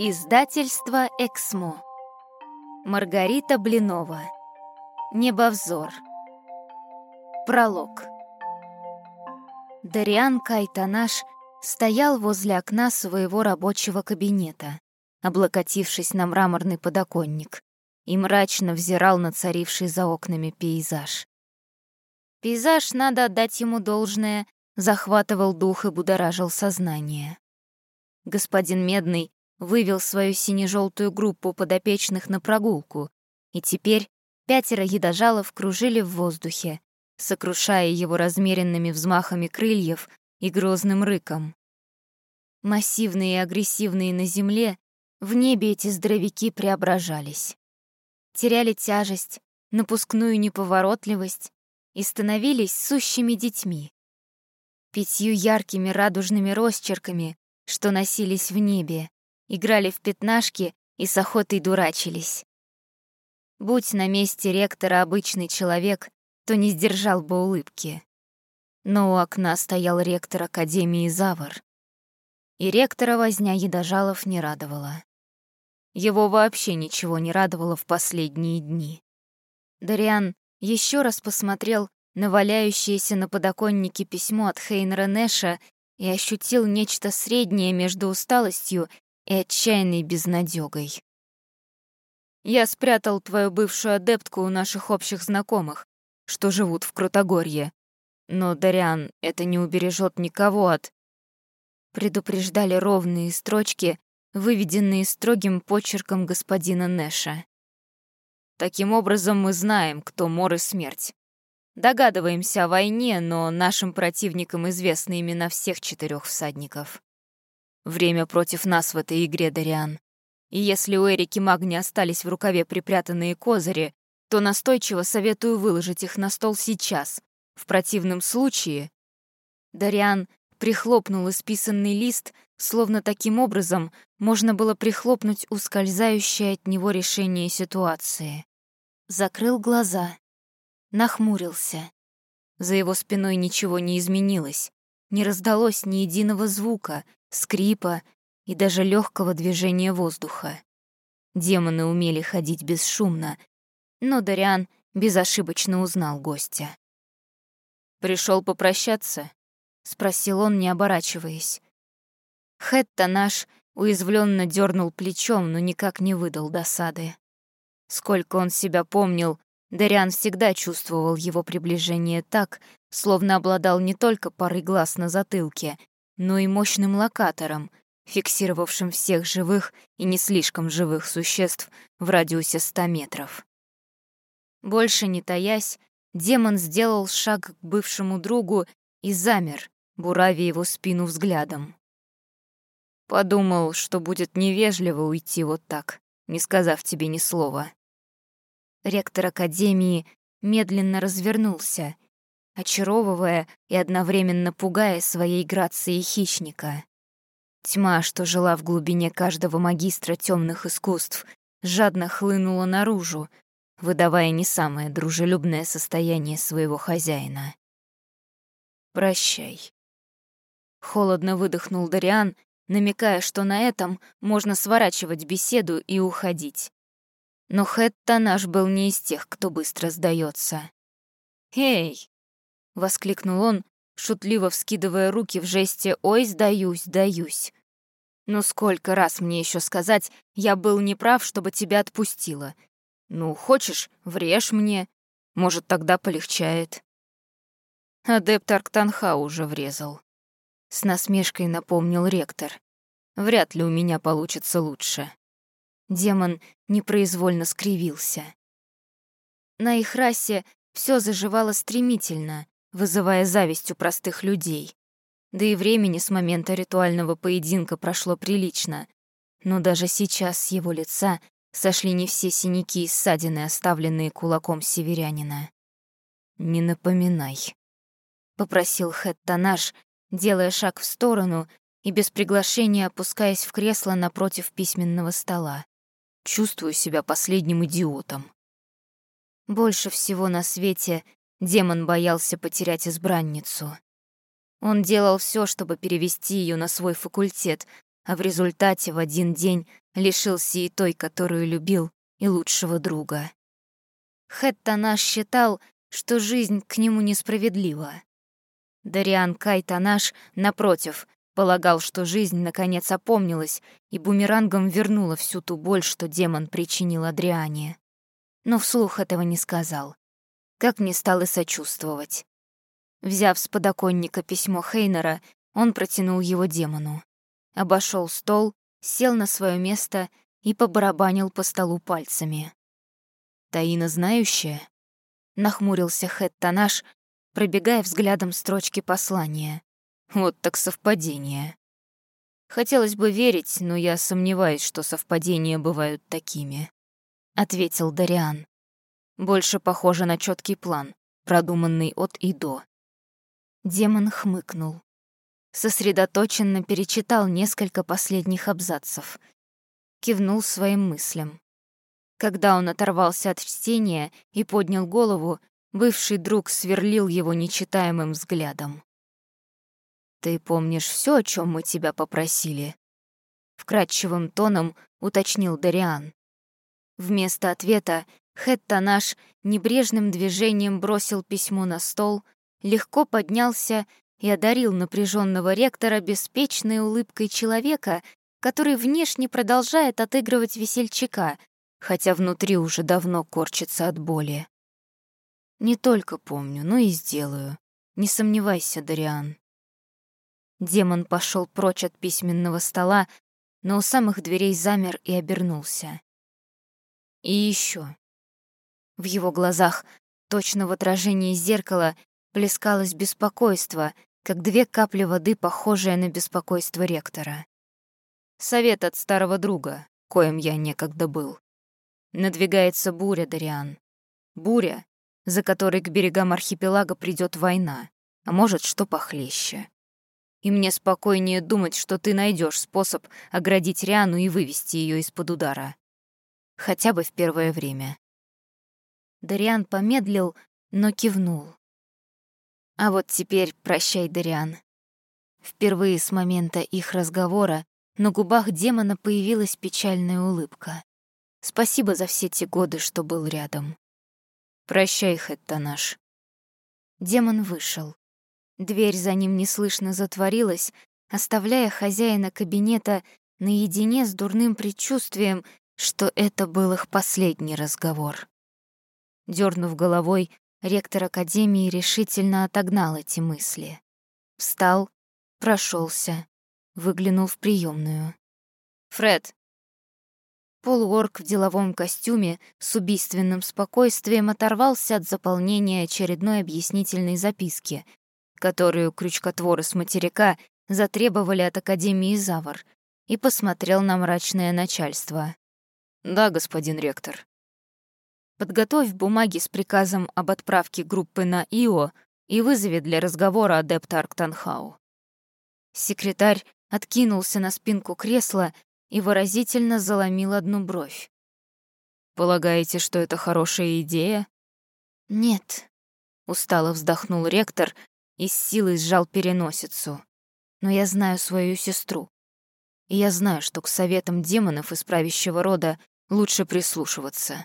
Издательство «Эксмо». Маргарита Блинова. Небовзор. Пролог. Дариан Кайтанаш стоял возле окна своего рабочего кабинета, облокотившись на мраморный подоконник, и мрачно взирал на царивший за окнами пейзаж. Пейзаж, надо отдать ему должное, захватывал дух и будоражил сознание. Господин Медный вывел свою сине-желтую группу подопечных на прогулку, и теперь пятеро едожалов кружили в воздухе, сокрушая его размеренными взмахами крыльев и грозным рыком. Массивные и агрессивные на земле, в небе эти здоровяки преображались. Теряли тяжесть, напускную неповоротливость и становились сущими детьми. Пятью яркими радужными росчерками, что носились в небе, играли в пятнашки и с охотой дурачились. Будь на месте ректора обычный человек, то не сдержал бы улыбки. Но у окна стоял ректор Академии Завар. И ректора возня едожалов не радовала. Его вообще ничего не радовало в последние дни. Дариан еще раз посмотрел на валяющееся на подоконнике письмо от Хейнера Нэша и ощутил нечто среднее между усталостью и отчаянной безнадёгой. «Я спрятал твою бывшую адептку у наших общих знакомых, что живут в Крутогорье. Но, Дариан, это не убережет никого от...» Предупреждали ровные строчки, выведенные строгим почерком господина Нэша. «Таким образом мы знаем, кто мор и смерть. Догадываемся о войне, но нашим противникам известны имена всех четырех всадников. Время против нас в этой игре, Дариан. И если у Эрики Магни остались в рукаве припрятанные козыри, то настойчиво советую выложить их на стол сейчас. В противном случае... Дариан прихлопнул исписанный лист, словно таким образом можно было прихлопнуть ускользающее от него решение ситуации. Закрыл глаза, нахмурился. За его спиной ничего не изменилось, не раздалось ни единого звука, скрипа и даже легкого движения воздуха. Демоны умели ходить бесшумно, но Дариан безошибочно узнал гостя. Пришел попрощаться?» — спросил он, не оборачиваясь. Хэтта наш уязвленно дернул плечом, но никак не выдал досады. Сколько он себя помнил, Дариан всегда чувствовал его приближение так, словно обладал не только парой глаз на затылке, но и мощным локатором, фиксировавшим всех живых и не слишком живых существ в радиусе 100 метров. Больше не таясь, демон сделал шаг к бывшему другу и замер, буравя его спину взглядом. Подумал, что будет невежливо уйти вот так, не сказав тебе ни слова. Ректор Академии медленно развернулся — очаровывая и одновременно пугая своей грацией хищника. Тьма, что жила в глубине каждого магистра темных искусств, жадно хлынула наружу, выдавая не самое дружелюбное состояние своего хозяина. «Прощай». Холодно выдохнул Дариан, намекая, что на этом можно сворачивать беседу и уходить. Но Хэтта наш был не из тех, кто быстро сдается. «Эй, воскликнул он, шутливо вскидывая руки в жесте «Ой, сдаюсь, сдаюсь». «Ну сколько раз мне еще сказать, я был неправ, чтобы тебя отпустила? Ну, хочешь, врежь мне, может, тогда полегчает». Адепт Арктанха уже врезал. С насмешкой напомнил ректор. Вряд ли у меня получится лучше. Демон непроизвольно скривился. На их расе все заживало стремительно, вызывая зависть у простых людей. Да и времени с момента ритуального поединка прошло прилично. Но даже сейчас с его лица сошли не все синяки и ссадины, оставленные кулаком северянина. «Не напоминай», — попросил Хэттанаш, делая шаг в сторону и без приглашения опускаясь в кресло напротив письменного стола. «Чувствую себя последним идиотом». Больше всего на свете Демон боялся потерять избранницу. Он делал все, чтобы перевести ее на свой факультет, а в результате в один день лишился и той, которую любил, и лучшего друга. Хэттанаш считал, что жизнь к нему несправедлива. Дариан Кайтанаш, напротив, полагал, что жизнь наконец опомнилась и бумерангом вернула всю ту боль, что демон причинил Адриане. Но вслух этого не сказал. Как не стал и сочувствовать. Взяв с подоконника письмо Хейнера, он протянул его демону. Обошел стол, сел на свое место и побарабанил по столу пальцами. «Таина знающая?» — нахмурился Хэт Танаш, пробегая взглядом строчки послания. «Вот так совпадение». «Хотелось бы верить, но я сомневаюсь, что совпадения бывают такими», — ответил Дариан. «Больше похоже на четкий план, продуманный от и до». Демон хмыкнул. Сосредоточенно перечитал несколько последних абзацев. Кивнул своим мыслям. Когда он оторвался от чтения и поднял голову, бывший друг сверлил его нечитаемым взглядом. «Ты помнишь все, о чем мы тебя попросили?» Вкрадчивым тоном уточнил Дариан. Вместо ответа Хэтта наш небрежным движением бросил письмо на стол, легко поднялся и одарил напряженного ректора беспечной улыбкой человека, который внешне продолжает отыгрывать весельчака, хотя внутри уже давно корчится от боли. Не только помню, но и сделаю. Не сомневайся, Дариан. Демон пошел прочь от письменного стола, но у самых дверей замер и обернулся. И еще. В его глазах, точно в отражении зеркала, плескалось беспокойство, как две капли воды, похожие на беспокойство ректора. Совет от старого друга, коим я некогда был. Надвигается буря, Дариан. Буря, за которой к берегам архипелага придет война, а может, что похлеще. И мне спокойнее думать, что ты найдешь способ оградить Риану и вывести ее из-под удара. Хотя бы в первое время. Дариан помедлил, но кивнул. А вот теперь прощай, Дариан. Впервые с момента их разговора на губах демона появилась печальная улыбка. Спасибо за все те годы, что был рядом. Прощай, Хэттанаш. Демон вышел. Дверь за ним неслышно затворилась, оставляя хозяина кабинета наедине с дурным предчувствием, что это был их последний разговор. Дернув головой, Ректор Академии решительно отогнал эти мысли. Встал, прошелся, выглянул в приемную. «Фред!» Полуорк в деловом костюме с убийственным спокойствием оторвался от заполнения очередной объяснительной записки, которую крючкотворы с материка затребовали от Академии Завар, и посмотрел на мрачное начальство. «Да, господин ректор». Подготовь бумаги с приказом об отправке группы на Ио и вызови для разговора адепта Арктанхау. Секретарь откинулся на спинку кресла и выразительно заломил одну бровь. «Полагаете, что это хорошая идея?» «Нет», — устало вздохнул ректор и с силой сжал переносицу. «Но я знаю свою сестру. И я знаю, что к советам демонов из правящего рода лучше прислушиваться».